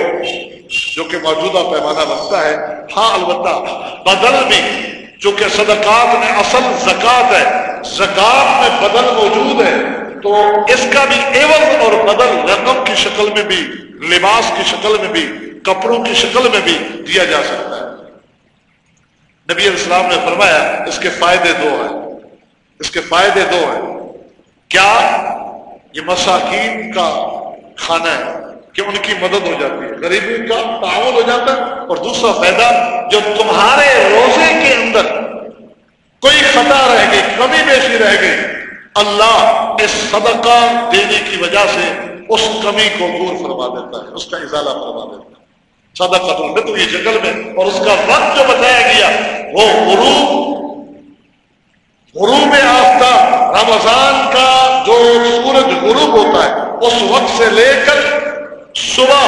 B: جو کہ موجودہ پیمانہ بنتا ہے ہاں البتہ بدل بھی جو کہ صدقات میں اصل زکات ہے، زکات میں بدل موجود ہے، تو اس کا بھی ایوز اور بدل رقم کی شکل میں بھی، لباس کی شکل میں بھی، کپڑوں کی شکل میں بھی دیا جا سکتا ہے۔ نبی علیہ السلام نے فرمایا، اس کے فائدے دو ہیں۔ اس کے فائدے دو ہیں۔ کیا یہ مساکین کا کھانا ہے؟ کہ ان کی مدد ہو جاتی ہے۔ غریبی کا تعاون ہو جاتا ہے اور دوسرا فائدہ جو تمہارے روزے کے اندر کوئی خطا رہ گئی، کمی بیشی رہ گئی، اللہ اس صدقہ دینے کی وجہ سے اس کمی کو دور فرما دیتا ہے، اس کا ازالہ فرما دیتا ہے۔ صدقہ الفطر کی شکل میں، اور اس کا وقت جو بتایا گیا، وہ غروب غروب آفتاب، رمضان کا جو سورج غروب ہوتا ہے، اس وقت سے لے کر صبح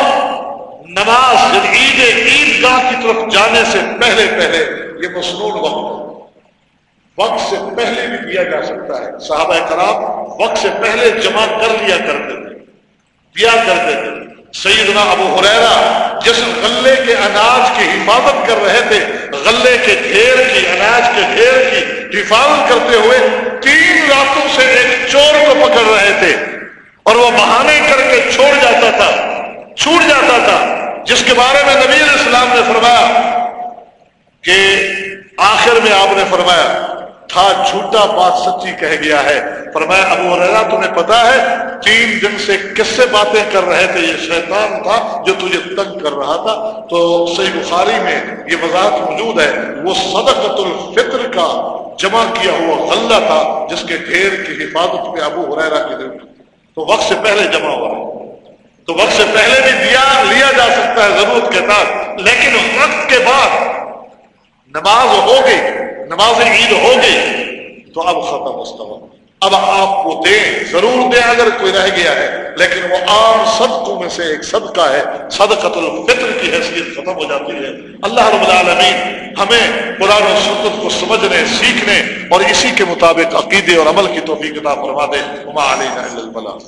B: نماز عید عید گاہ کی طرف جانے سے پہلے پہلے یہ مصنون وقت وقت سے پہلے بھی دیا جا سکتا ہے۔ صحابہ کرام وقت سے پہلے جمع کر لیا کرتے تھے دیا کرتے تھے۔ سیدنا ابو حریرا جس غلے کے اناج کی حفاظت کر رہے تھے، غلے کے گھیر کی، اناج کے گھیر کی حفاظت کرتے ہوئے تین راتوں سے ایک چور کو پکڑ رہے تھے اور وہ بہانے کر کے چھوڑ جاتا تھا۔ چھوٹ جاتا تھا، جس کے بارے میں نبی علیہ السلام نے فرمایا کہ آخر میں آپ نے فرمایا، تھا جھوٹا بات سچی کہہ گیا ہے۔ فرمایا، ابو ریرا تمہیں پتا ہے، تین دن سے کس سے باتیں کر رہے تھے؟ یہ شیطان تھا جو تجھے تنگ کر رہا تھا۔ تو صحیح بخاری میں یہ وضاحت موجود ہے، وہ صدقت الفطر کا جمع کیا ہوا غلہ تھا، جس کے ڈھیر کی حفاظت پہ ابو حریرا کی دن تو وقت سے پہلے جمع ہوا۔ ہے تو وقت سے پہلے بھی دیا لیا جا سکتا ہے ضرورت کے ساتھ، لیکن وقت کے بعد نماز ہو گئی نماز عید ہو گئی تو اب ختم مستوى اب آپ کو دیں ضرور دیں اگر کوئی رہ گیا ہے، لیکن وہ عام صدقوں میں سے ایک صدقہ ہے صدقت الفطر کی حیثیت ختم ہو جاتی ہے۔ اللہ رب العالمین ہمیں قرآن و سنت کو سمجھنے، سیکھنے اور اسی کے مطابق عقیدے اور عمل کی توفیق عطا فرما دے۔ علیہ البلا